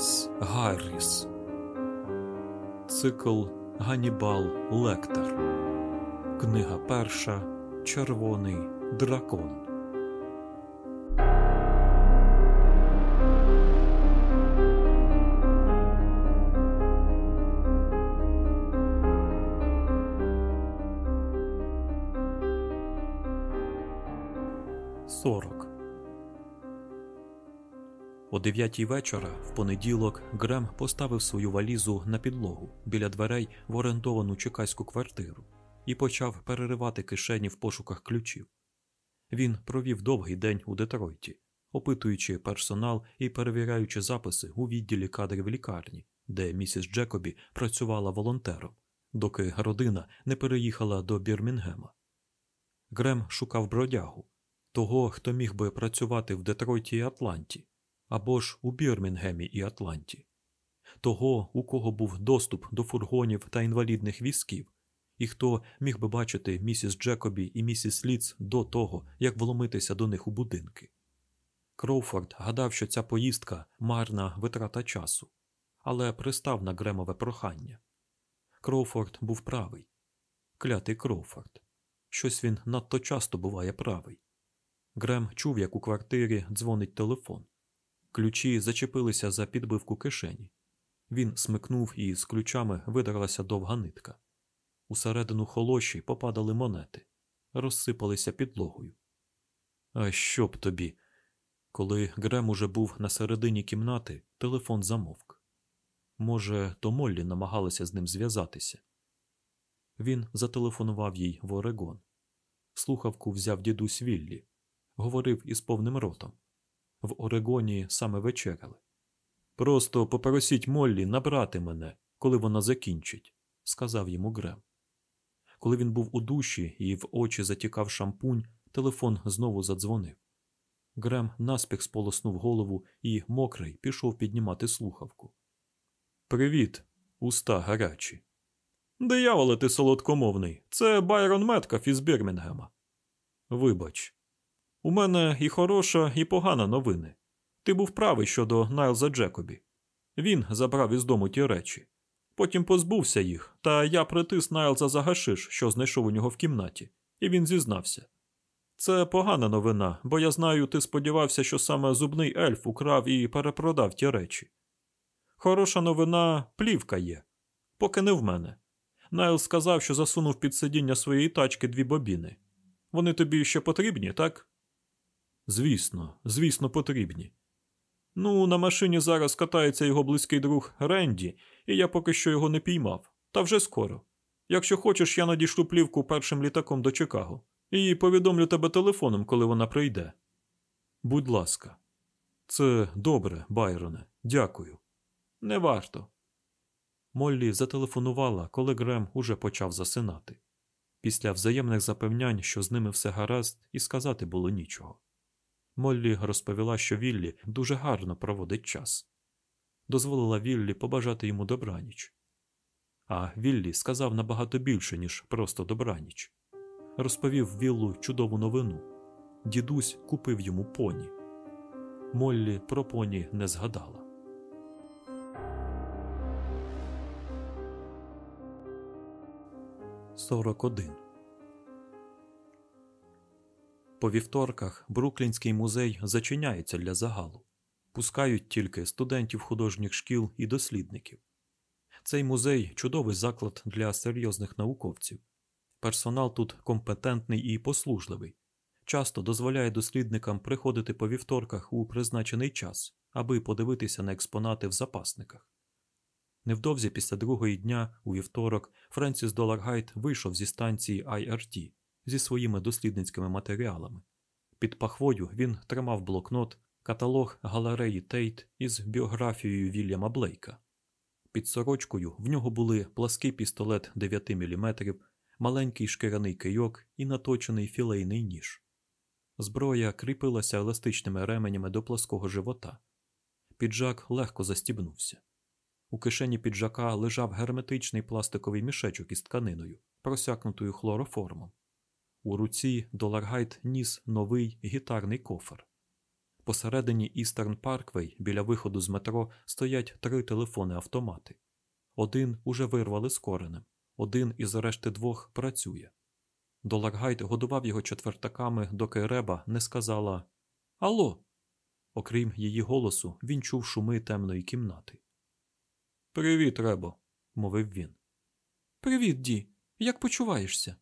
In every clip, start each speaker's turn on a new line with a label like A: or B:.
A: Томас Гарріс. Цикл Ганібал Лектор. Книга перша. Червоний дракон. Дев'ятій вечора в понеділок Грем поставив свою валізу на підлогу біля дверей в орендовану чекаську квартиру і почав переривати кишені в пошуках ключів. Він провів довгий день у Детройті, опитуючи персонал і перевіряючи записи у відділі кадрів лікарні, де місіс Джекобі працювала волонтером, доки родина не переїхала до Бірмінгема. Грем шукав бродягу, того, хто міг би працювати в Детройті і Атланті або ж у Бірмінгемі і Атланті, того, у кого був доступ до фургонів та інвалідних візків, і хто міг би бачити місіс Джекобі і місіс Лідс до того, як вломитися до них у будинки. Кроуфорд гадав, що ця поїздка марна витрата часу, але пристав на Гремове прохання. Кроуфорд був правий. Клятий Кроуфорд. Щось він надто часто буває правий. Грем чув, як у квартирі дзвонить телефон. Ключі зачепилися за підбивку кишені. Він смикнув і з ключами видралася довга нитка. Усередину холоші попадали монети, розсипалися підлогою. А що б тобі? Коли Грем уже був на середині кімнати, телефон замовк. Може, то Моллі намагалася з ним зв'язатися. Він зателефонував їй в Орегон. Слухавку взяв дідусь Віллі, говорив із повним ротом. В Орегоні саме вечеряли. Просто попросіть Моллі набрати мене, коли вона закінчить, сказав йому Грем. Коли він був у душі і в очі затікав шампунь, телефон знову задзвонив. Грем наспіх сполоснув голову і, мокрий, пішов піднімати слухавку. Привіт, уста гарячі. Дияволе ти солодкомовний. Це Байрон Меткаф із Бірмінгема. Вибач, у мене і хороша, і погана новини. Ти був правий щодо Найлза Джекобі. Він забрав із дому ті речі. Потім позбувся їх, та я притис Найлза за гашиш, що знайшов у нього в кімнаті, і він зізнався. Це погана новина, бо я знаю, ти сподівався, що саме зубний ельф украв і перепродав ті речі. Хороша новина плівка є, поки не в мене. Найлз сказав, що засунув під сидіння своєї тачки дві бобіни. Вони тобі ще потрібні, так? Звісно, звісно, потрібні. Ну, на машині зараз катається його близький друг Ренді, і я поки що його не піймав. Та вже скоро. Якщо хочеш, я надішлю плівку першим літаком до Чикаго і повідомлю тебе телефоном, коли вона прийде. Будь ласка, це добре, Байроне, дякую. Не варто. Моллі зателефонувала, коли Грем уже почав засинати. Після взаємних запевнянь, що з ними все гаразд, і сказати було нічого. Моллі розповіла, що Віллі дуже гарно проводить час. Дозволила Віллі побажати йому добраніч. А Віллі сказав набагато більше, ніж просто добраніч. Розповів Віллу чудову новину. Дідусь купив йому поні. Моллі про поні не згадала. Сорок один По вівторках Бруклінський музей зачиняється для загалу, пускають тільки студентів художніх шкіл і дослідників. Цей музей чудовий заклад для серйозних науковців. Персонал тут компетентний і послужливий, часто дозволяє дослідникам приходити по вівторках у призначений час, аби подивитися на експонати в запасниках. Невдовзі після другої дня у вівторок Френсіс Доларгайт вийшов зі станції IRT зі своїми дослідницькими матеріалами. Під пахвою він тримав блокнот, каталог галереї Тейт із біографією Вільяма Блейка. Під сорочкою в нього були плаский пістолет 9 мм, маленький шкіряний кийок і наточений філейний ніж. Зброя кріпилася еластичними ременями до плоского живота. Піджак легко застібнувся. У кишені піджака лежав герметичний пластиковий мішечок із тканиною, просякнутою хлороформом. У руці Доларгайт ніс новий гітарний кофер. Посередині Істерн Парквей біля виходу з метро стоять три телефони-автомати. Один уже вирвали з коренем, один із решти двох працює. Доларгайт годував його четвертаками, доки Реба не сказала Алло. Окрім її голосу, він чув шуми темної кімнати. Привіт, Ребо, мовив він. Привіт, Ді. Як почуваєшся?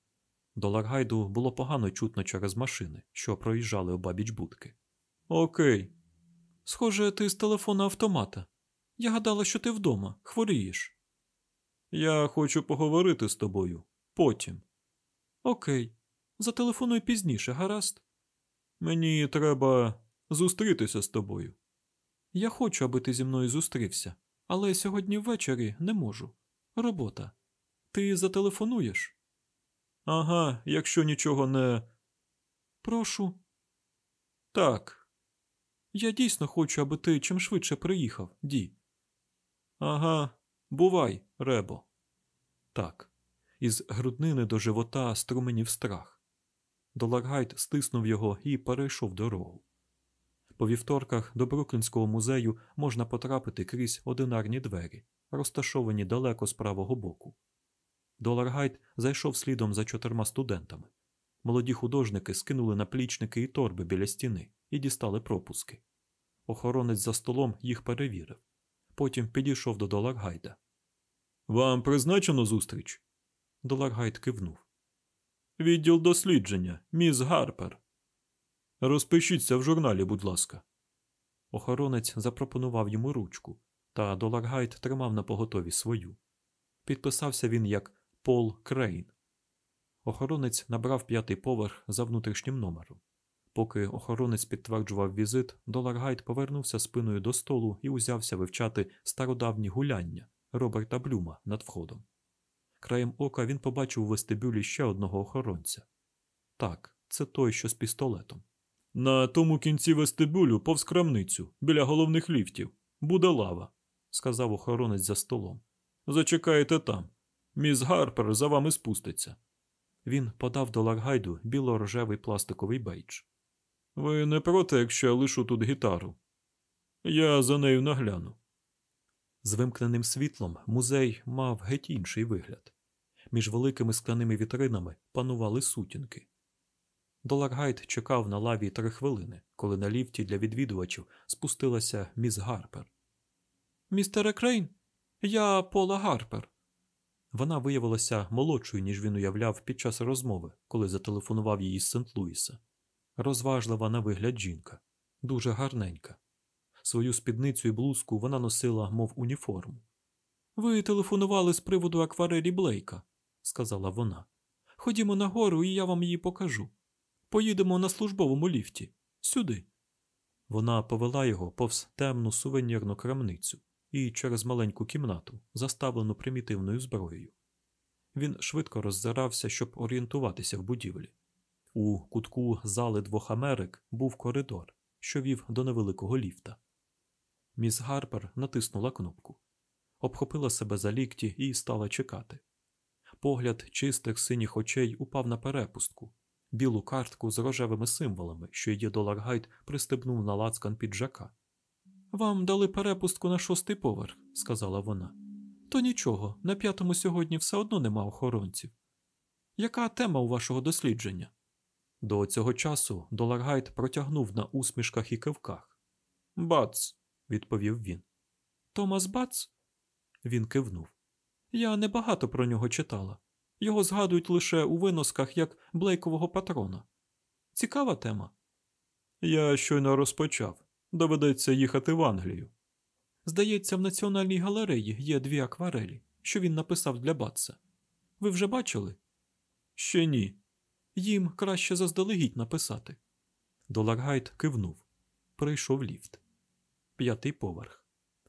A: Доларгайду було погано чутно через машини, що проїжджали обабіч будки. Окей. Схоже, ти з телефона автомата. Я гадала, що ти вдома, хворієш. Я хочу поговорити з тобою потім. Окей. Зателефонуй пізніше, гаразд? Мені треба зустрітися з тобою. Я хочу, аби ти зі мною зустрівся, але сьогодні ввечері не можу. Робота. Ти зателефонуєш? Ага, якщо нічого не. Прошу. Так. Я дійсно хочу, аби ти чим швидше приїхав, Ді. Ага, бувай, Ребо. Так. Із груднини до живота струменів страх. Доларгайт стиснув його і перейшов дорогу. По вівторках до Бруклінського музею можна потрапити крізь одинарні двері, розташовані далеко з правого боку. Доларгайт зайшов слідом за чотирма студентами. Молоді художники скинули наплічники і торби біля стіни і дістали пропуски. Охоронець за столом їх перевірив. Потім підійшов до Доларгайда. Вам призначено зустріч? Доларгайд кивнув. Відділ дослідження, міс Гарпер. Розпишіться в журналі, будь ласка. Охоронець запропонував йому ручку, та Доларгайд тримав на поготові свою. Підписався він як Пол Крейн. Охоронець набрав п'ятий поверх за внутрішнім номером. Поки охоронець підтверджував візит, Доларгайд повернувся спиною до столу і узявся вивчати стародавні гуляння Роберта Блюма над входом. Краєм ока він побачив у вестибюлі ще одного охоронця. Так, це той, що з пістолетом. На тому кінці вестибюлю повз крамницю, біля головних ліфтів, буде лава, сказав охоронець за столом. Зачекайте там. Міс Гарпер за вами спуститься. Він подав Доларгайду біло-рожевий пластиковий бейдж. Ви не проти, якщо я лишу тут гітару? Я за нею нагляну. З вимкненим світлом музей мав геть інший вигляд. Між великими скляними вітринами панували сутінки. Доларгайд чекав на лаві три хвилини, коли на ліфті для відвідувачів спустилася міс Гарпер. Містере Крейн, я Пола Гарпер. Вона виявилася молодшою, ніж він уявляв під час розмови, коли зателефонував їй з Сент-Луіса. Розважлива на вигляд жінка, дуже гарненька. Свою спідницю і блузку вона носила, мов уніформу. Ви телефонували з приводу акварелі Блейка, сказала вона. Ходімо нагору, і я вам її покажу. Поїдемо на службовому ліфті. Сюди. Вона повела його повз темну сувенірну крамницю і через маленьку кімнату, заставлену примітивною зброєю. Він швидко роззирався, щоб орієнтуватися в будівлі. У кутку зали двох Америк був коридор, що вів до невеликого ліфта. Міс Гарпер натиснула кнопку, обхопила себе за лікті і стала чекати. Погляд чистих синіх очей упав на перепустку, білу картку з рожевими символами, що її Доларгайт пристебнув на лацкан піджака. Вам дали перепустку на шостий поверх, сказала вона. То нічого, на п'ятому сьогодні все одно нема охоронців. Яка тема у вашого дослідження? До цього часу Доларгайт протягнув на усмішках і кивках. Бац, відповів він. Томас Бац? Він кивнув. Я небагато про нього читала. Його згадують лише у виносках як Блейкового патрона. Цікава тема. Я щойно розпочав. Доведеться їхати в Англію. Здається, в Національній галереї є дві акварелі, що він написав для Батса. Ви вже бачили? Ще ні. Їм краще заздалегідь написати. Доларгайт кивнув. Прийшов ліфт. П'ятий поверх.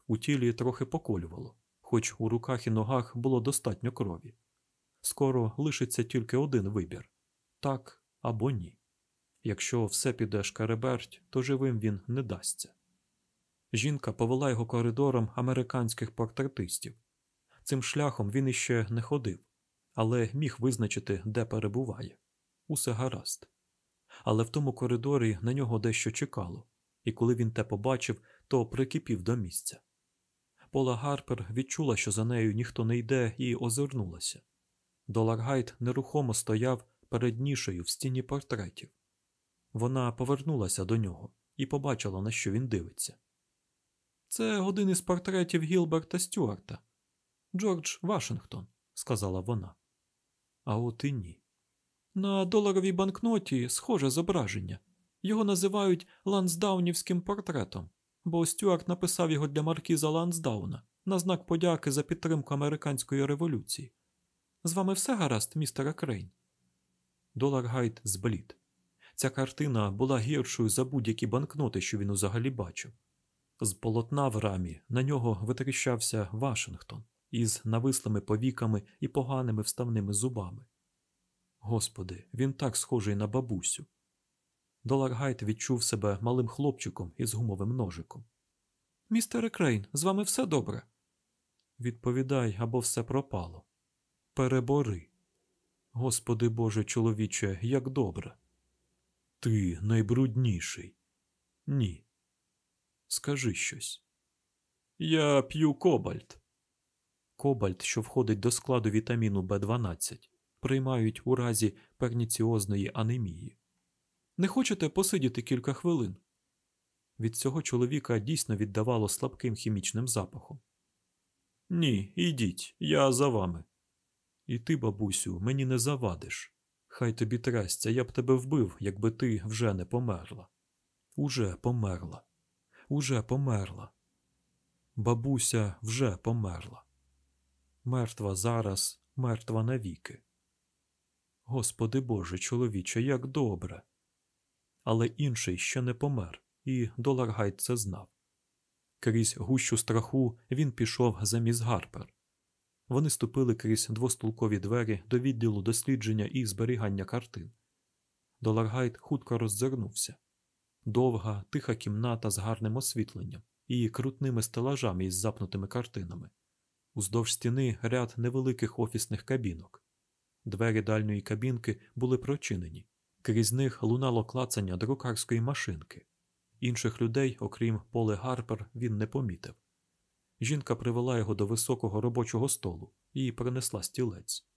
A: У тілі трохи поколювало, хоч у руках і ногах було достатньо крові. Скоро лишиться тільки один вибір так або ні. Якщо все піде шкареберть, то живим він не дасться. Жінка повела його коридором американських портретистів. Цим шляхом він іще не ходив, але міг визначити, де перебуває. Усе гаразд. Але в тому коридорі на нього дещо чекало, і коли він те побачив, то прикипів до місця. Пола Гарпер відчула, що за нею ніхто не йде, і озирнулася. Доларгайт нерухомо стояв перед нішею в стіні портретів. Вона повернулася до нього і побачила, на що він дивиться. Це один із портретів Гілберта Стюарта. Джордж Вашингтон, сказала вона. А от і ні. На доларовій банкноті схоже зображення. Його називають лансдаунівським портретом, бо Стюарт написав його для маркіза Лансдауна на знак подяки за підтримку американської революції. З вами все гаразд, містере Крейн? Доларгайд зблід. Ця картина була гіршою за будь-які банкноти, що він узагалі бачив. З полотна в рамі на нього витріщався Вашингтон із навислими повіками і поганими вставними зубами. Господи, він так схожий на бабусю. Доларгайт відчув себе малим хлопчиком із гумовим ножиком. Містере Крейн, з вами все добре? Відповідай, або все пропало. Перебори. Господи Боже чоловіче, як добре. Ти найбрудніший. Ні. Скажи щось. Я п'ю кобальт. Кобальт, що входить до складу вітаміну Б12, приймають у разі перніціозної анемії. Не хочете посидіти кілька хвилин? Від цього чоловіка дійсно віддавало слабким хімічним запахом. Ні, ідіть, я за вами. І ти, бабусю, мені не завадиш. Хай тобі трясця, я б тебе вбив, якби ти вже не померла. Уже померла. Уже померла. Бабуся вже померла. Мертва зараз, мертва навіки. Господи Боже, чоловіче, як добре. Але інший ще не помер, і Доларгайт це знав. Крізь гущу страху він пішов за міс Гарпер. Вони ступили крізь двостулкові двері до відділу дослідження і зберігання картин. Доларгайт хутко роззирнувся. Довга, тиха кімната з гарним освітленням і крутними стелажами із запнутими картинами. Уздовж стіни ряд невеликих офісних кабінок. Двері дальньої кабінки були прочинені, крізь них лунало клацання друкарської машинки. Інших людей, окрім Поле Гарпер, він не помітив. Жінка привела його до високого робочого столу і принесла стілець.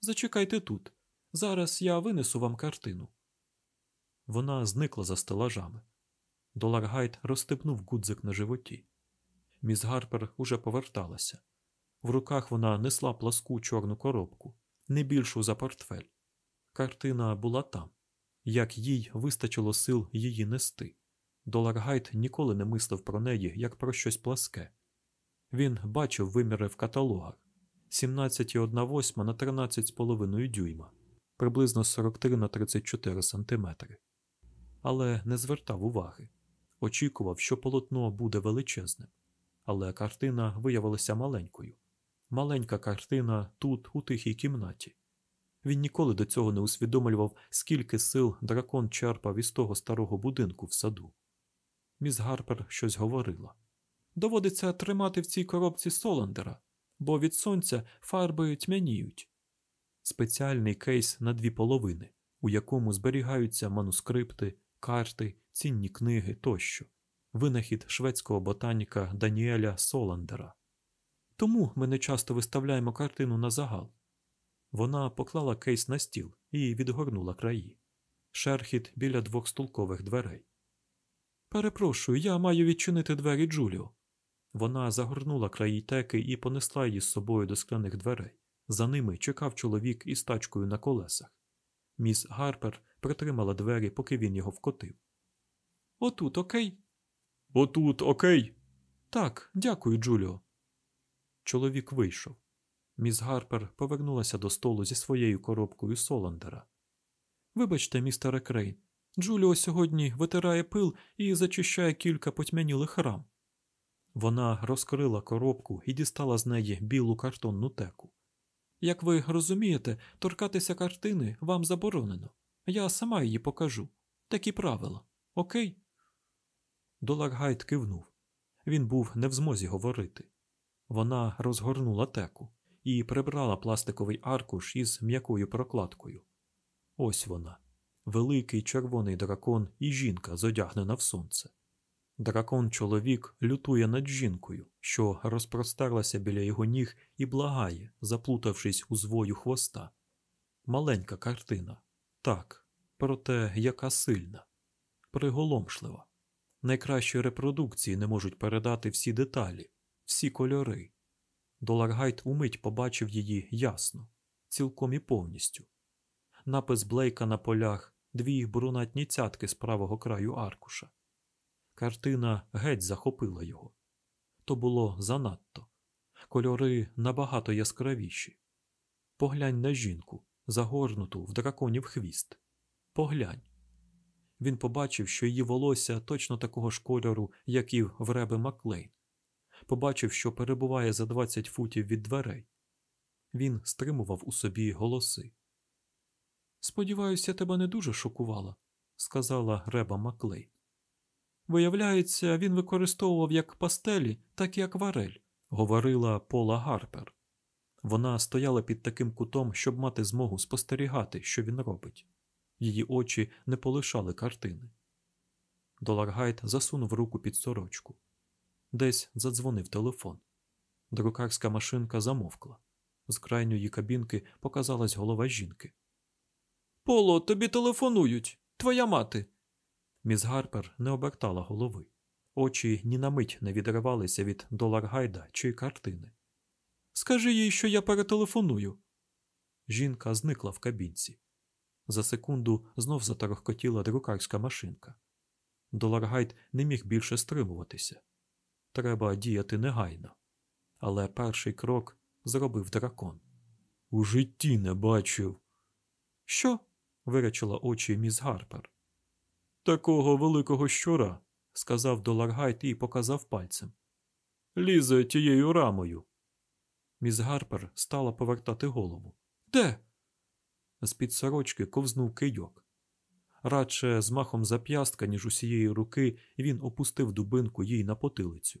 A: Зачекайте тут. Зараз я винесу вам картину. Вона зникла за стелажами. Доларгайт розстебнув гудзик на животі. Міс Гарпер уже поверталася. В руках вона несла пласку чорну коробку, не більшу за портфель. Картина була там. Як їй вистачило сил її нести. Доларгайт ніколи не мислив про неї як про щось пласке. Він бачив виміри в каталогах 17,1 на 13,5 дюйма, приблизно 43 на 34 сантиметри. Але не звертав уваги. Очікував, що полотно буде величезним. Але картина виявилася маленькою. Маленька картина тут, у тихій кімнаті. Він ніколи до цього не усвідомлював, скільки сил дракон черпав із того старого будинку в саду. Міс Гарпер щось говорила. Доводиться тримати в цій коробці Соландера, бо від сонця фарби тьмяніють. Спеціальний кейс на дві половини, у якому зберігаються манускрипти, карти, цінні книги тощо, винахід шведського ботаніка Даніеля Соландера. Тому ми не часто виставляємо картину на загал. Вона поклала кейс на стіл і відгорнула краї. Шерхіт біля двох стулкових дверей. Перепрошую, я маю відчинити двері Джуліо. Вона загорнула краї теки і понесла її з собою до скляних дверей. За ними чекав чоловік із тачкою на колесах. Міс Гарпер притримала двері, поки він його вкотив. Отут, окей? Отут, окей. Так, дякую, Джуліо. Чоловік вийшов. Міс Гарпер повернулася до столу зі своєю коробкою Соландера. Вибачте, містере Крейн, Джуліо сьогодні витирає пил і зачищає кілька потьмянілих рам. Вона розкрила коробку і дістала з неї білу картонну теку. Як ви розумієте, торкатися картини вам заборонено. Я сама її покажу. Такі правила. Окей? Доларгайт кивнув. Він був не в змозі говорити. Вона розгорнула теку і прибрала пластиковий аркуш із м'якою прокладкою. Ось вона великий червоний дракон і жінка, зодягнена в сонце. Дракон чоловік лютує над жінкою, що розпростерлася біля його ніг і благає, заплутавшись у звою хвоста. Маленька картина. Так, проте яка сильна, приголомшлива. Найкращі репродукції не можуть передати всі деталі, всі кольори. Доларгайт умить побачив її ясно, цілком і повністю. Напис Блейка на полях, дві брунатні цятки з правого краю аркуша. Картина геть захопила його. То було занадто. Кольори набагато яскравіші. Поглянь на жінку, загорнуту в драконів хвіст. Поглянь. Він побачив, що її волосся точно такого ж кольору, як і в Реби Маклейн. Побачив, що перебуває за 20 футів від дверей. Він стримував у собі голоси. Сподіваюся, тебе не дуже шокувала, сказала Реба Маклейн. Виявляється, він використовував як пастелі, так і акварель, говорила Пола Гарпер. Вона стояла під таким кутом, щоб мати змогу спостерігати, що він робить. Її очі не полишали картини. Доларгайт засунув руку під сорочку. Десь задзвонив телефон. Друкарська машинка замовкла. З крайньої кабінки показалась голова жінки. Поло, тобі телефонують. Твоя мати. Міс Гарпер не обертала голови. Очі ні на мить не відривалися від Доларгайда чи картини. Скажи їй, що я перетелефоную. Жінка зникла в кабінці. За секунду знов заторохкотіла друкарська машинка. Доларгайд не міг більше стримуватися. Треба діяти негайно. Але перший крок зробив дракон. У житті не бачив. Що? виречила очі міс Гарпер. Такого великого щура, сказав Доларгайт і показав пальцем. Лізе тією рамою. Міс Гарпер стала повертати голову. Де? З під сорочки ковзнув кийок. Радше з махом зап'ястка, ніж усієї руки, він опустив дубинку їй на потилицю.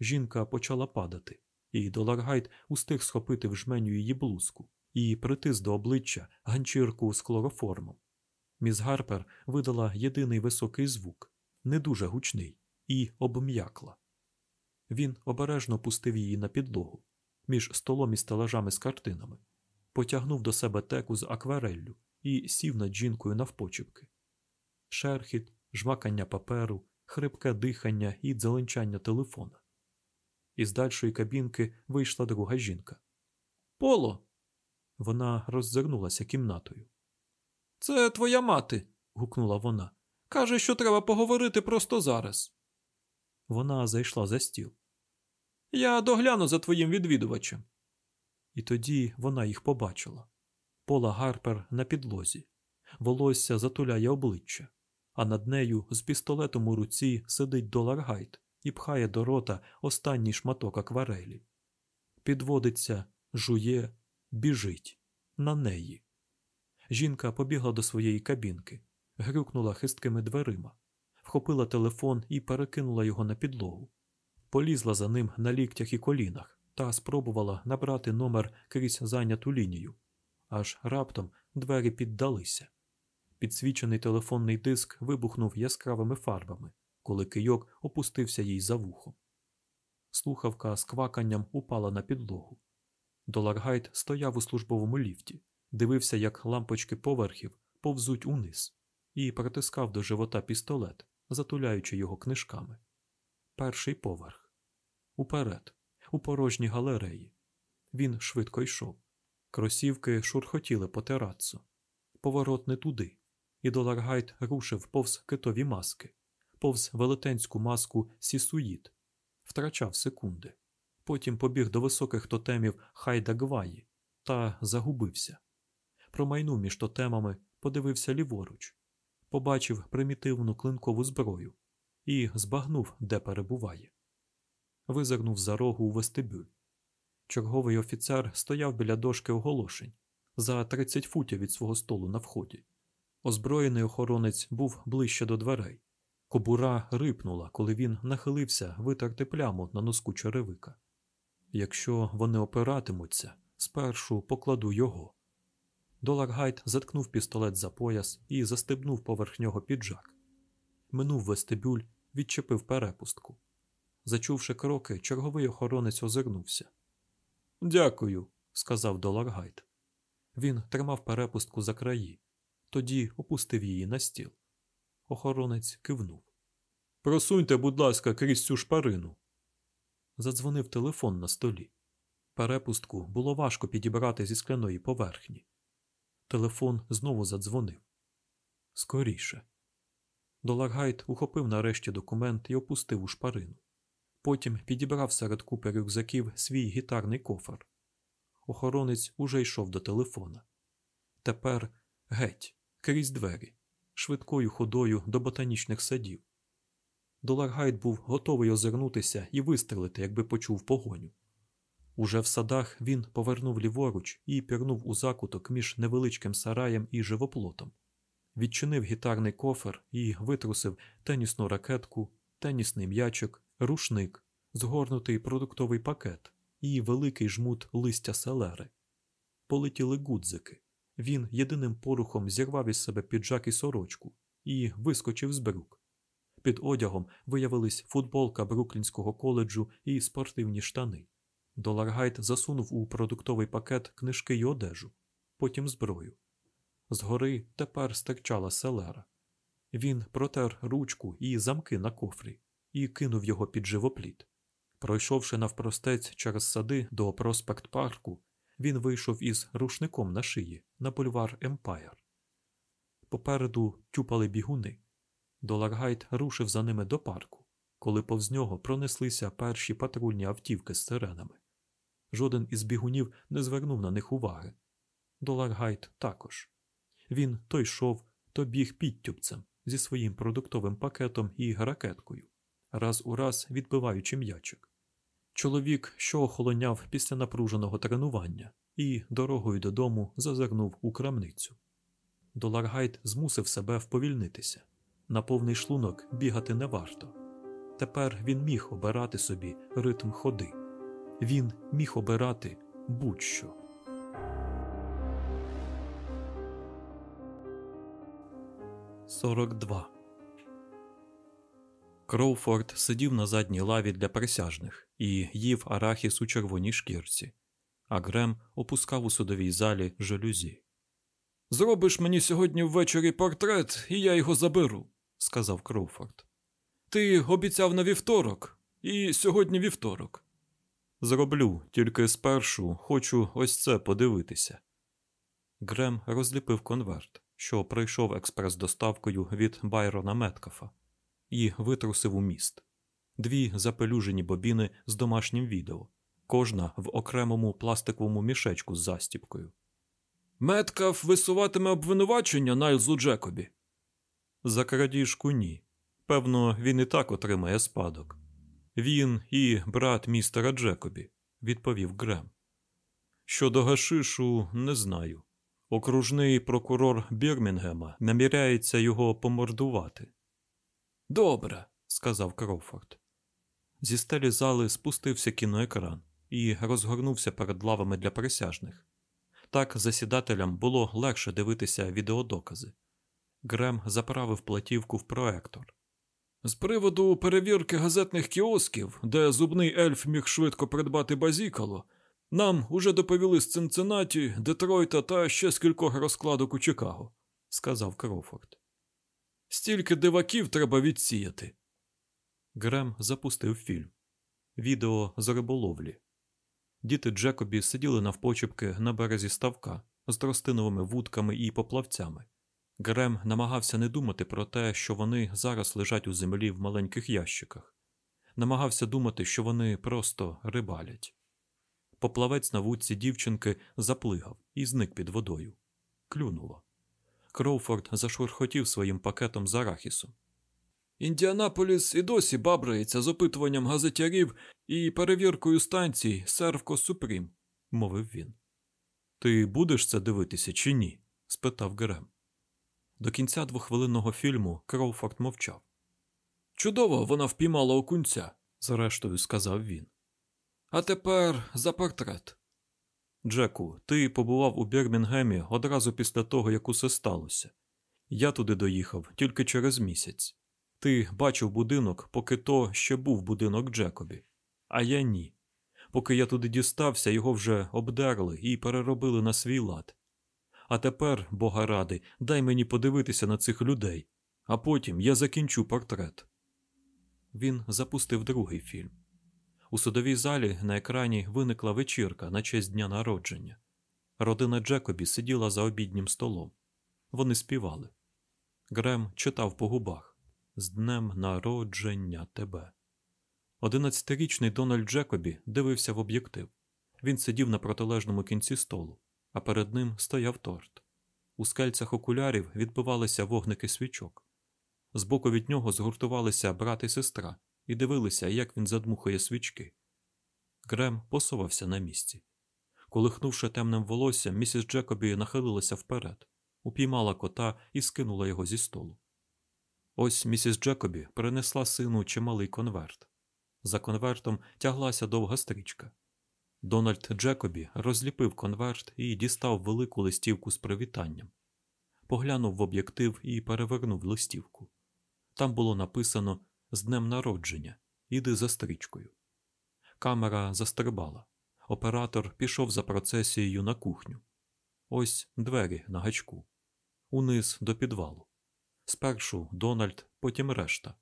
A: Жінка почала падати, і Доларгайт устиг схопити в жменю її блузку і притис до обличчя ганчірку з клороформом. Міс Гарпер видала єдиний високий звук, не дуже гучний, і обм'якла. Він обережно пустив її на підлогу між столом і стелажами з картинами, потягнув до себе теку з аквареллю і сів над жінкою навпочіпки. Шерхіт, жмакання паперу, хрипке дихання і дзеленчання телефона. Із дальшої кабінки вийшла друга жінка. Поло. Вона роззирнулася кімнатою. Це твоя мати. гукнула вона. Каже, що треба поговорити просто зараз. Вона зайшла за стіл. Я догляну за твоїм відвідувачем. І тоді вона їх побачила. Пола Гарпер на підлозі, волосся затуляє обличчя, а над нею з пістолетом у руці сидить Доларгайт і пхає до рота останній шматок акварелі. Підводиться, жує, біжить на неї. Жінка побігла до своєї кабінки, грюкнула хисткими дверима, вхопила телефон і перекинула його на підлогу. Полізла за ним на ліктях і колінах та спробувала набрати номер крізь зайняту лінію. Аж раптом двері піддалися. Підсвічений телефонний диск вибухнув яскравими фарбами, коли кийок опустився їй за вухом. Слухавка з кваканням упала на підлогу. Доларгайт стояв у службовому ліфті, дивився, як лампочки поверхів повзуть униз, і притискав до живота пістолет, затуляючи його книжками. Перший поверх. Уперед, у порожній галереї. Він швидко йшов. Кросівки шурхотіли по терацу. Поворот не туди, і Доларгайт рушив повз китові маски, повз велетенську маску Сісуїд, втрачав секунди. Потім побіг до високих тотемів Хайда Гваї та загубився. Промайнув між тотемами, подивився ліворуч, побачив примітивну клинкову зброю і збагнув, де перебуває. Визирнув за рогу у вестибюль. Черговий офіцер стояв біля дошки оголошень за 30 футів від свого столу на вході. Озброєний охоронець був ближче до дверей. Кобура рипнула, коли він нахилився витерти пляму на носку черевика. Якщо вони опиратимуться, спершу покладу його. Доларгайт заткнув пістолет за пояс і застебнув поверх нього піджак. Минув вестибюль, відчепив перепустку. Зачувши кроки, черговий охоронець озирнувся. Дякую, сказав Доларгайт. Він тримав перепустку за краї, тоді опустив її на стіл. Охоронець кивнув. Просуньте, будь ласка, крізь цю шпарину. Задзвонив телефон на столі. Перепустку було важко підібрати зі скляної поверхні. Телефон знову задзвонив. Скоріше. Доларгайт ухопив нарешті документ і опустив у шпарину. Потім підібрав серед купи рюкзаків свій гітарний кофер. Охоронець уже йшов до телефона. Тепер геть, крізь двері, швидкою ходою до ботанічних садів. Доларгайт був готовий озирнутися і вистрелити, якби почув погоню. Уже в садах він повернув ліворуч і пірнув у закуток між невеличким сараєм і живоплотом. Відчинив гітарний кофер і витрусив тенісну ракетку, тенісний м'ячик, рушник, згорнутий продуктовий пакет і великий жмут листя селери. Полетіли гудзики. Він єдиним порухом зірвав із себе піджак і сорочку і вискочив з брюк. Під одягом виявились футболка Бруклінського коледжу і спортивні штани. Доларгайт засунув у продуктовий пакет книжки й одежу, потім зброю. Згори тепер стирчала селера. Він протер ручку і замки на кофрі і кинув його під живопліт. Пройшовши навпростець через сади до проспект парку, він вийшов із рушником на шиї на бульвар Емпайр. Попереду тюпали бігуни. Доларгайт рушив за ними до парку, коли повз нього пронеслися перші патрульні автівки з сиренами. Жоден із бігунів не звернув на них уваги. Доларгайт також. Він то йшов, то біг підтюпцем зі своїм продуктовим пакетом і ракеткою, раз у раз відбиваючи м'ячик. Чоловік, що охолоняв після напруженого тренування, і дорогою додому зазирнув у крамницю. Доларгайт змусив себе вповільнитися. На повний шлунок бігати не варто. Тепер він міг обирати собі ритм ходи. Він міг обирати будь-що. Сорок два Кроуфорд сидів на задній лаві для присяжних і їв арахіс у червоній шкірці, а Грем опускав у судовій залі жалюзі. Зробиш мені сьогодні ввечері портрет, і я його заберу, сказав Кроуфорд. Ти обіцяв на вівторок, і сьогодні вівторок. Зроблю, тільки спершу хочу ось це подивитися. Грем розліпив конверт, що прийшов експрес-доставкою від Байрона Меткафа, і витрусив у міст дві запелюжені бобіни з домашнім відео, кожна в окремому пластиковому мішечку з застіпкою. Меткаф висуватиме обвинувачення Найлзу Джекобі. За крадіжку ні. Певно, він і так отримає спадок. Він і брат містера Джекобі, відповів Грем. Щодо гашишу, не знаю. Окружний прокурор Бірмінгема наміряється його помордувати. Добре, сказав Кроуфорд. Зі стелі зали спустився кіноекран і розгорнувся перед лавами для присяжних. Так засідателям було легше дивитися відеодокази. Грем заправив платівку в проектор. З приводу перевірки газетних кіосків, де зубний ельф міг швидко придбати базікало, нам уже доповіли з Цинциннаті, Детройта та ще з кількох розкладок у Чикаго, сказав Кроуфорд. Стільки диваків треба відсіяти. Грем запустив фільм. Відео з риболовлі. Діти Джекобі сиділи навпочепки на березі ставка з тростиновими вудками і поплавцями. Грем намагався не думати про те, що вони зараз лежать у землі в маленьких ящиках. Намагався думати, що вони просто рибалять. Поплавець на вудці дівчинки заплигав і зник під водою. Клюнуло. Кроуфорд зашурхотів своїм пакетом з арахісом. Індіанаполіс і досі бабрається з опитуванням газетярів і перевіркою станцій Сервко Супрім, мовив він. Ти будеш це дивитися чи ні? спитав Грем. До кінця двохвилинного фільму Кроуфорд мовчав. Чудово, вона впіймала окунця, зрештою сказав він. А тепер за портрет. Джеку, ти побував у Бірмінгемі одразу після того, як усе сталося. Я туди доїхав тільки через місяць. Ти бачив будинок, поки то ще був будинок Джекобі, а я ні. Поки я туди дістався, його вже обдерли і переробили на свій лад. А тепер, бога ради, дай мені подивитися на цих людей, а потім я закінчу портрет. Він запустив другий фільм. У судовій залі на екрані виникла вечірка на честь дня народження. Родина Джекобі сиділа за обіднім столом. Вони співали. Грем читав по губах З днем народження тебе. Одинадцятирічний Дональд Джекобі дивився в об'єктив. Він сидів на протилежному кінці столу, а перед ним стояв торт. У скельцях окулярів відбивалися вогники свічок. Збоку від нього згуртувалися брат і сестра і дивилися, як він задмухує свічки. Грем посувався на місці. Колихнувши темним волоссям, місіс Джекобі нахилилася вперед, упіймала кота і скинула його зі столу. Ось місіс Джекобі принесла сину чималий конверт. За конвертом тяглася довга стрічка. Дональд Джекобі розліпив конверт і дістав велику листівку з привітанням. Поглянув в об'єктив і перевернув листівку. Там було написано з днем народження. Іди за стрічкою. Камера застрибала. Оператор пішов за процесією на кухню. Ось двері на гачку. Униз до підвалу. Спершу Дональд, потім решта.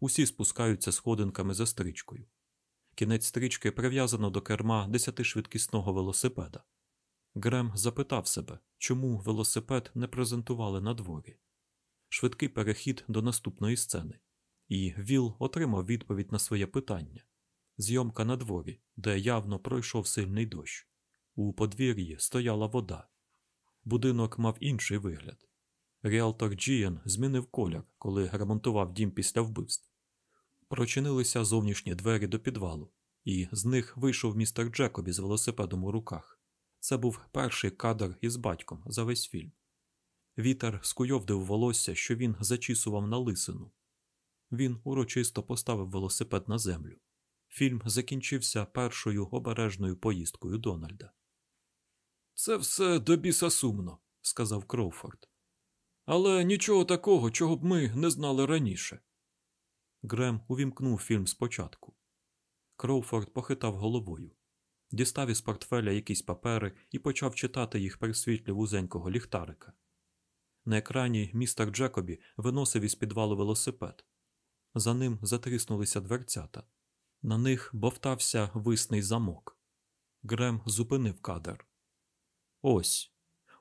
A: Усі спускаються сходинками за стрічкою. Кінець стрічки прив'язано до керма десятишвидкісного велосипеда. Грем запитав себе, чому велосипед не презентували на дворі. Швидкий перехід до наступної сцени. І Віл отримав відповідь на своє питання зйомка на дворі, де явно пройшов сильний дощ. У подвір'ї стояла вода. Будинок мав інший вигляд. Ріалтор Джієн змінив колір, коли ремонтував дім після вбивств. Прочинилися зовнішні двері до підвалу, і з них вийшов містер Джекобі з велосипедом у руках. Це був перший кадр із батьком за весь фільм. Вітер скуйовдив волосся, що він зачісував на лисину. Він урочисто поставив велосипед на землю. Фільм закінчився першою обережною поїздкою Дональда. Це все до біса сумно, сказав Кроуфорд. Але нічого такого, чого б ми не знали раніше. Грем увімкнув фільм спочатку. Кроуфорд похитав головою, дістав із портфеля якісь папери і почав читати їх при світлі вузенького ліхтарика. На екрані містер Джекобі виносив із підвалу велосипед. За ним затріснулися дверцята. На них бовтався висний замок. Грем зупинив кадр. Ось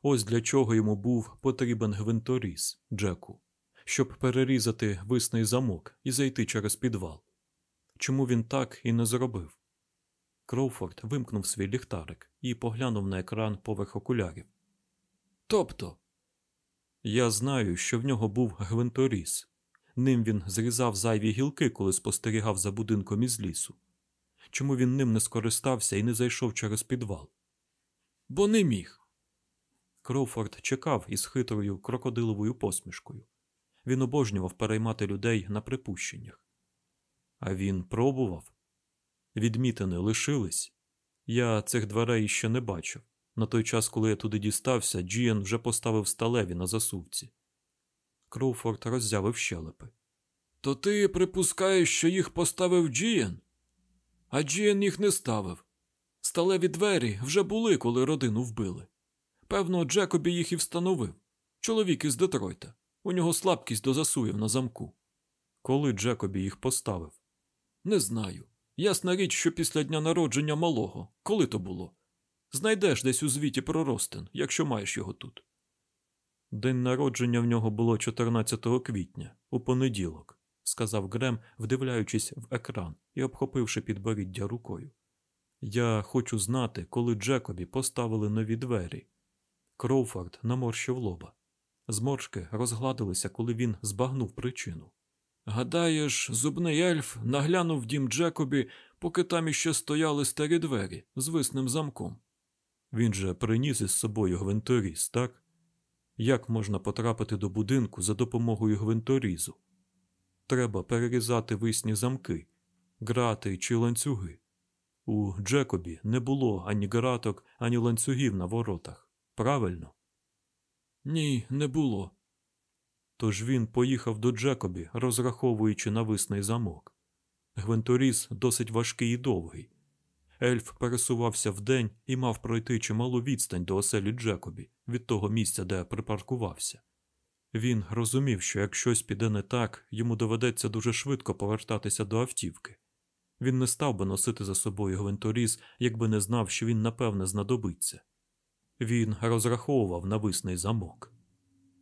A: ось для чого йому був потрібен гвинторіз Джеку, щоб перерізати висний замок і зайти через підвал. Чому він так і не зробив? Кроуфорд вимкнув свій ліхтарик і поглянув на екран поверх окулярів. Тобто, я знаю, що в нього був гвинторіз. Ним він зрізав зайві гілки, коли спостерігав за будинком із лісу. Чому він ним не скористався і не зайшов через підвал? Бо не міг. Кроуфорд чекав із хитрою крокодиловою посмішкою. Він обожнював переймати людей на припущеннях. А він пробував. Відмітини лишились. Я цих дверей ще не бачив. На той час, коли я туди дістався, Джієн вже поставив сталеві на засувці. Кроуфорд роззявив щелепи. То ти припускаєш, що їх поставив Джієн? А Джієн їх не ставив. Сталеві двері вже були, коли родину вбили. Певно, Джекобі їх і встановив. Чоловік із Детройта. У нього слабкість до засуїв на замку. Коли Джекобі їх поставив? Не знаю. Ясна річ, що після дня народження малого. Коли то було? Знайдеш десь у звіті про Ростин, якщо маєш його тут. День народження в нього було 14 квітня, у понеділок, сказав Грем, вдивляючись в екран і обхопивши підборіддя рукою. Я хочу знати, коли Джекобі поставили нові двері. Кроуфорд наморщив лоба. Зморшки розгладилися, коли він збагнув причину. Гадаєш, зубний ельф наглянув дім Джекобі, поки там іще стояли старі двері з висним замком. Він же приніс із собою гвинторіз, так? Як можна потрапити до будинку за допомогою гвинторізу? Треба перерізати висні замки, грати чи ланцюги. У Джекобі не було ані граток, ані ланцюгів на воротах. Правильно? Ні, не було. Тож він поїхав до Джекобі, розраховуючи нависний замок. Гвинторіз досить важкий і довгий. Ельф пересувався вдень і мав пройти чималу відстань до оселі Джекобі від того місця, де припаркувався. Він розумів, що як щось піде не так, йому доведеться дуже швидко повертатися до автівки. Він не став би носити за собою гвинторіз, якби не знав, що він напевне знадобиться. Він розраховував нависний замок.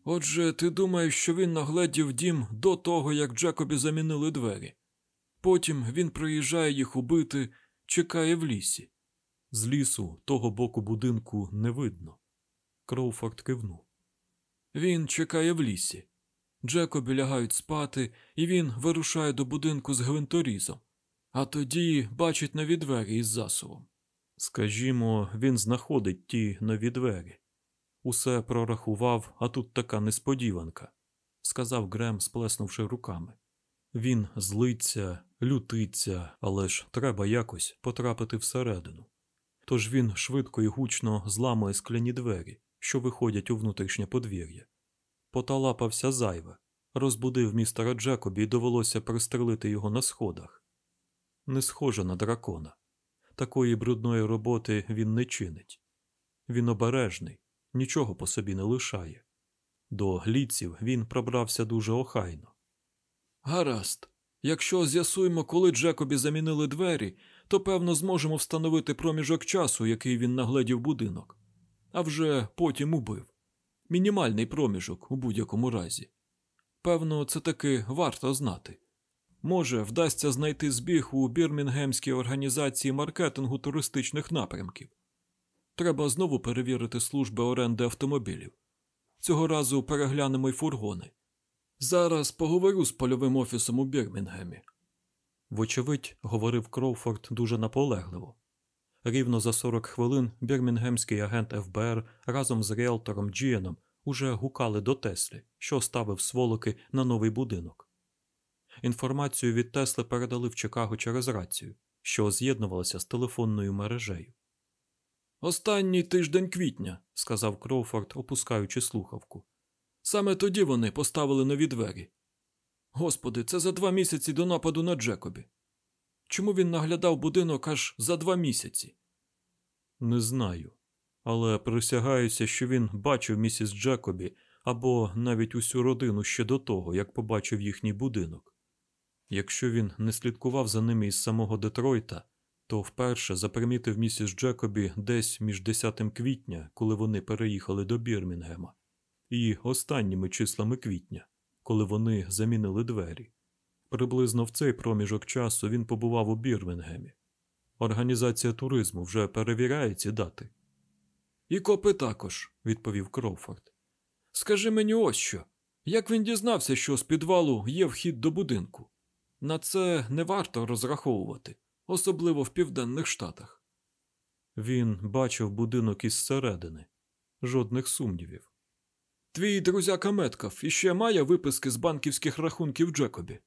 A: Отже, ти думаєш, що він нагледів дім до того, як Джекобі замінили двері. Потім він приїжджає їх убити, чекає в лісі. З лісу того боку будинку не видно. Кроуфорд кивнув. Він чекає в лісі. Джекобі лягають спати, і він вирушає до будинку з гвинторізом, а тоді бачить нові двері із засувом. Скажімо, він знаходить ті нові двері. Усе прорахував, а тут така несподіванка, сказав Грем, сплеснувши руками. Він злиться, лютиться, але ж треба якось потрапити всередину. Тож він швидко і гучно зламує скляні двері, що виходять у внутрішнє подвір'я. Поталапався зайве, розбудив містера Джекобі і довелося пристрелити його на сходах. Не схоже на дракона. Такої брудної роботи він не чинить. Він обережний, нічого по собі не лишає. До гліців він пробрався дуже охайно. Гаразд, якщо з'ясуємо, коли Джекобі замінили двері, то певно зможемо встановити проміжок часу, який він нагледів будинок, а вже потім убив. Мінімальний проміжок у будь-якому разі. Певно, це таки варто знати. Може, вдасться знайти збіг у Бірмінгемській організації маркетингу туристичних напрямків. Треба знову перевірити служби оренди автомобілів. Цього разу переглянемо й фургони. Зараз поговорю з польовим офісом у Бірмінгемі. Вочевидь, говорив Кроуфорд дуже наполегливо. Рівно за 40 хвилин бірмінгемський агент ФБР разом з ріелтором Джієном уже гукали до Теслі, що ставив сволоки на новий будинок. Інформацію від Тесли передали в Чикаго через рацію, що з'єднувалася з телефонною мережею. Останній тиждень квітня, сказав Кроуфорд, опускаючи слухавку. Саме тоді вони поставили нові двері. Господи, це за два місяці до нападу на Джекобі. Чому він наглядав будинок аж за два місяці? Не знаю. Але присягаюся, що він бачив місіс Джекобі або навіть усю родину ще до того, як побачив їхній будинок. Якщо він не слідкував за ними із самого Детройта, то вперше запримітив місіс Джекобі десь між 10 квітня, коли вони переїхали до Бірмінгема, і останніми числами квітня, коли вони замінили двері. Приблизно в цей проміжок часу він побував у Бірмінгемі. Організація туризму вже перевіряє ці дати. І копи також, відповів Кроуфорд. Скажи мені ось що. Як він дізнався, що з підвалу є вхід до будинку? На це не варто розраховувати, особливо в південних штатах. Він бачив будинок із середини, жодних сумнівів. Твій друзяка Меткав іще має виписки з банківських рахунків Джекобі?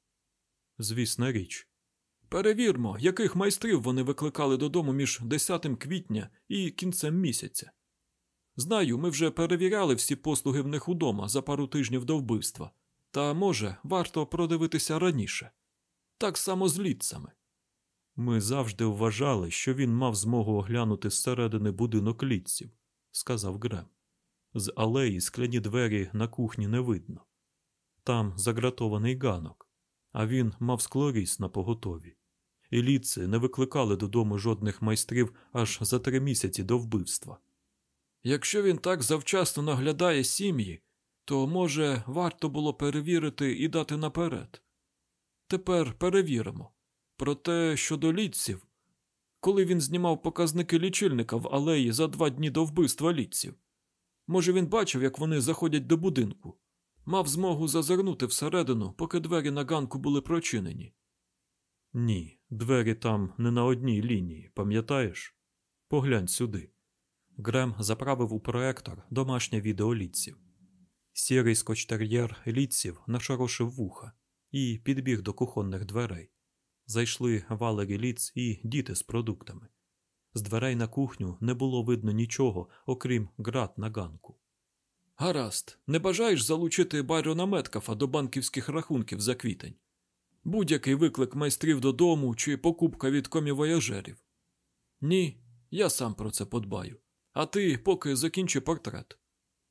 A: Звісна річ. Перевірмо, яких майстрів вони викликали додому між 10 квітня і кінцем місяця. Знаю, ми вже перевіряли всі послуги в них удома за пару тижнів до вбивства, та, може, варто продивитися раніше. Так само з літцями. Ми завжди вважали, що він мав змогу оглянути зсередини будинок літців, сказав Грем. З алеї скляні двері на кухні не видно. Там загратований ганок, а він мав склоріс на поготові. І літці не викликали додому жодних майстрів аж за три місяці до вбивства. Якщо він так завчасно наглядає сім'ї, то, може, варто було перевірити і дати наперед. Тепер перевіримо. Проте щодо літців, коли він знімав показники лічильника в алеї за два дні до вбивства літців. Може, він бачив, як вони заходять до будинку, мав змогу зазирнути всередину, поки двері на ганку були прочинені. Ні, двері там не на одній лінії, пам'ятаєш? Поглянь сюди. Грем заправив у проектор домашнє відео літців. Сірий скотчтер'єр літців нашорошив вуха і підбіг до кухонних дверей. Зайшли Валері Ліц і діти з продуктами. З дверей на кухню не було видно нічого, окрім град на ганку.
B: Гаразд, не бажаєш залучити Байрона Меткафа до банківських рахунків за квітень? Будь-який виклик майстрів додому чи покупка від комівояжерів? Ні, я сам про це подбаю. А ти поки закінчи портрет.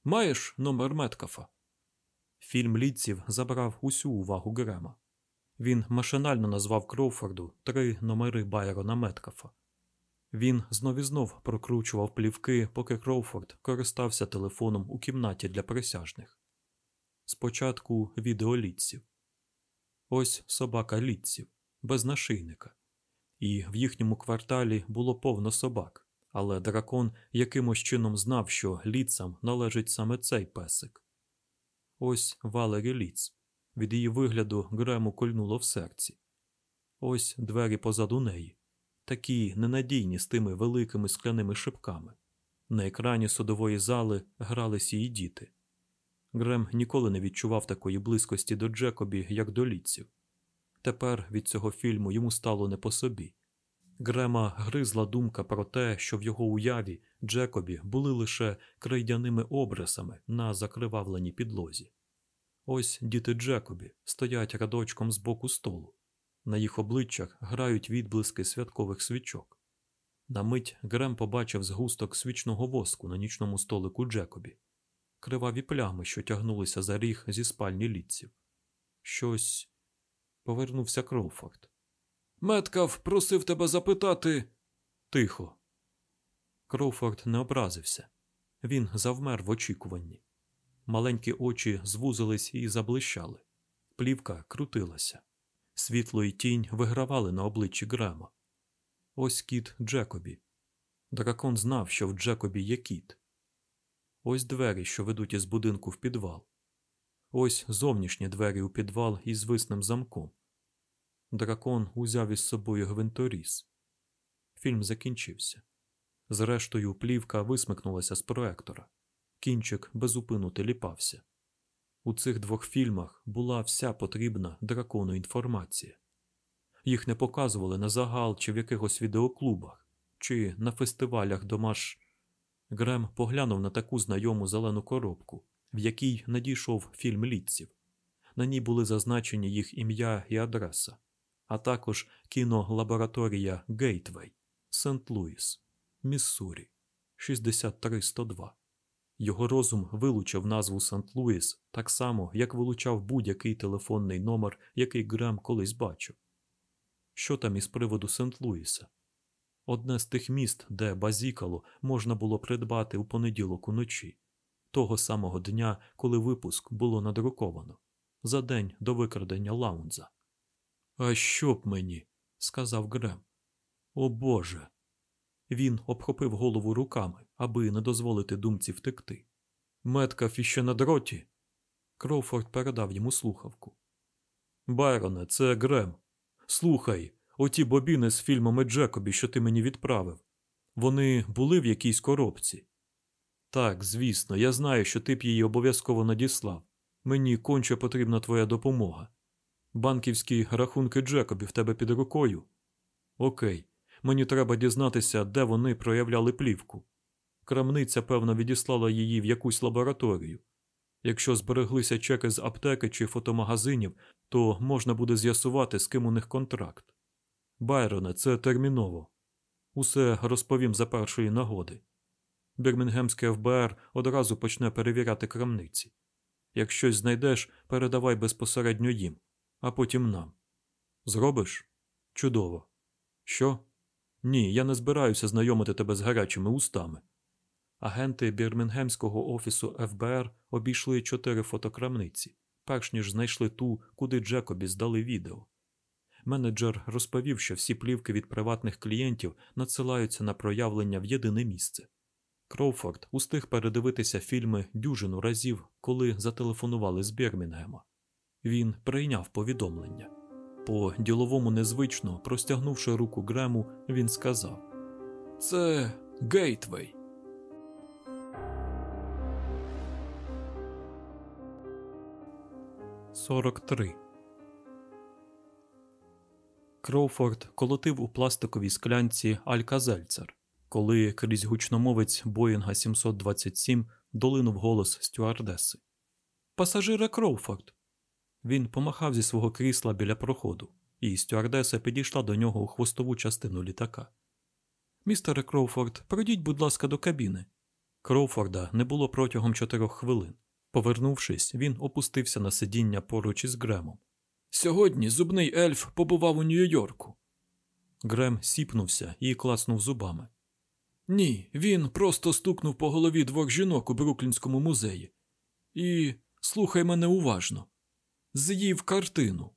B: Маєш номер Меткафа?
A: Фільм лідців забрав усю увагу Грема. Він машинально назвав Кроуфорду три номери Байрона Меткафа. Він знов і знов прокручував плівки, поки Кроуфорд користався телефоном у кімнаті для присяжних. Спочатку відео лідців. Ось собака лідців, без нашийника. І в їхньому кварталі було повно собак, але дракон якимось чином знав, що ліцам належить саме цей песик. Ось Валері Ліц. Від її вигляду Грему кольнуло в серці. Ось двері позаду неї, такі ненадійні з тими великими скляними шибками. На екрані судової зали грались її діти. Грем ніколи не відчував такої близькості до Джекобі, як до літців. Тепер від цього фільму йому стало не по собі. Грема гризла думка про те, що в його уяві Джекобі були лише крейдяними обрисами на закривавленій підлозі. Ось діти Джекобі стоять радочком з боку столу. На їх обличчях грають відблиски святкових свічок. На мить Грем побачив згусток свічного воску на нічному столику Джекобі, криваві плями, що тягнулися за ріг зі спальні літців. Щось повернувся Кроуфорд.
B: Меткав просив тебе запитати.
A: Тихо. Кроуфорд не образився. Він завмер в очікуванні. Маленькі очі звузились і заблищали. Плівка крутилася. Світло і тінь вигравали на обличчі Грема. Ось кіт Джекобі. Дракон знав, що в Джекобі є кіт. Ось двері, що ведуть із будинку в підвал. Ось зовнішні двері у підвал із висним замком. Дракон узяв із собою гвинторіз. Фільм закінчився. Зрештою, плівка висмикнулася з проектора. Кінчик безупину теліпався. У цих двох фільмах була вся потрібна дракону інформація. Їх не показували на загал чи в якихось відеоклубах, чи на фестивалях домаш. Грем поглянув на таку знайому зелену коробку, в якій надійшов фільм літців. На ній були зазначені їх ім'я і адреса, а також кінолабораторія Гейтвей, Сент-Луіс, Міссурі, 63102. Його розум вилучив назву Сент-Луіс так само, як вилучав будь-який телефонний номер, який Грем колись бачив. Що там із приводу Сент-Луіса? Одне з тих міст, де базікало можна було придбати у понеділок уночі, того самого дня, коли випуск було надруковано, за день до викрадення лаунза. А що б мені? сказав Грем. О Боже. Він обхопив голову руками, аби не дозволити думці втекти. Меткаф іще на дроті. Кроуфорд передав йому слухавку. Байроне, це Грем. Слухай, оті бобіни з фільмами Джекобі, що ти мені відправив. Вони були в якійсь коробці. Так, звісно, я знаю, що ти б її обов'язково надіслав. Мені конче потрібна твоя допомога. Банківські рахунки Джекобі в тебе під рукою. Окей, мені треба дізнатися, де вони проявляли плівку. Крамниця, певно, відіслала її в якусь лабораторію. Якщо збереглися чеки з аптеки чи фотомагазинів, то можна буде з'ясувати, з ким у них контракт. Байроне, це терміново. Усе розповім за першої нагоди. Бірмінгемське ФБР одразу почне перевіряти крамниці. Як щось знайдеш, передавай безпосередньо їм, а потім нам. Зробиш? Чудово. Що? Ні, я не збираюся знайомити тебе з гарячими устами. Агенти Бірмінгемського офісу ФБР обійшли чотири фотокрамниці, перш ніж знайшли ту, куди Джекобі здали відео. Менеджер розповів, що всі плівки від приватних клієнтів надсилаються на проявлення в єдине місце. Кроуфорд устиг передивитися фільми дюжину разів, коли зателефонували з Бірмінгема. Він прийняв повідомлення. По діловому незвично, простягнувши руку Грему, він сказав:
B: Це Гейтвей.
A: Сорок три. Кроуфорд колотив у пластиковій склянці Альказельцер. коли крізь гучномовець Боїнга 727 долинув голос стюардеси. Пасажире Кроуфорд. Він помахав зі свого крісла біля проходу, і стюардеса підійшла до нього у хвостову частину літака. Містере Кроуфорд, пройдіть, будь ласка, до кабіни. Кроуфорда не було протягом чотирьох хвилин. Повернувшись, він опустився на сидіння поруч із Гремом.
B: Сьогодні зубний ельф побував у Нью-Йорку.
A: Грем сіпнувся і класнув зубами.
B: Ні, він просто стукнув по голові двох жінок у Бруклінському музеї. І, слухай мене уважно, з'їв картину.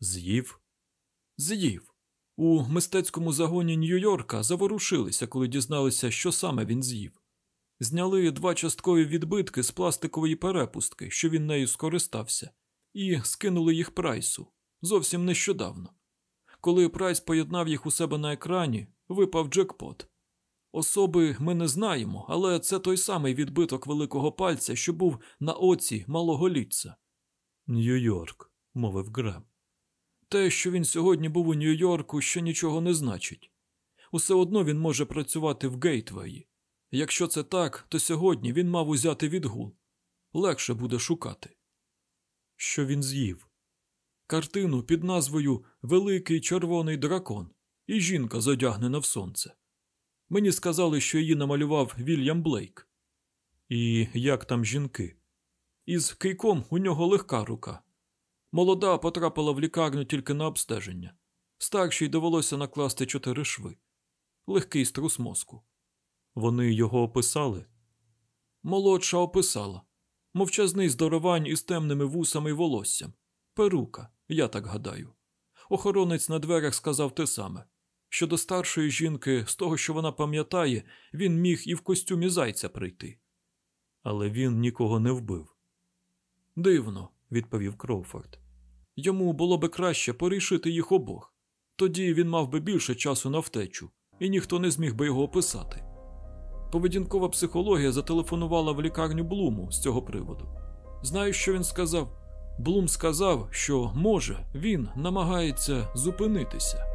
A: З'їв?
B: З'їв. У мистецькому загоні Нью-Йорка заворушилися, коли дізналися, що саме він з'їв. Зняли два часткові відбитки з пластикової перепустки, що він нею скористався, і скинули їх прайсу зовсім нещодавно. Коли прайс поєднав їх у себе на екрані, випав джекпот. Особи ми не знаємо, але це той самий відбиток великого пальця, що був на оці малого літця.
A: Нью-Йорк, мовив Грем.
B: Те, що він сьогодні був у Нью-Йорку, ще нічого не значить. Усе одно він може працювати в Гейтвеї. Якщо це так, то сьогодні він мав узяти відгул. Легше буде шукати.
A: Що він з'їв?
B: Картину під назвою Великий червоний дракон і жінка задягнена в сонце. Мені сказали, що її намалював Вільям Блейк.
A: І як там жінки?
B: Із кийком у нього легка рука. Молода потрапила в лікарню тільки на обстеження. Старшій довелося накласти чотири шви. Легкий струс мозку.
A: Вони його описали?
B: Молодша описала. Мовчазний здоровань із темними вусами й волоссям. Перука, я так гадаю. Охоронець на дверях сказав те саме. Щодо старшої жінки, з того, що вона пам'ятає, він міг і в костюмі зайця прийти.
A: Але він нікого не вбив.
B: Дивно,
A: відповів Кроуфорд.
B: Йому було би краще порішити їх обох. Тоді він мав би більше часу на втечу, і ніхто не зміг би його описати. Поведінкова психологія зателефонувала в лікарню Блуму з цього приводу. Знаєш, що він сказав? Блум сказав, що може він намагається зупинитися.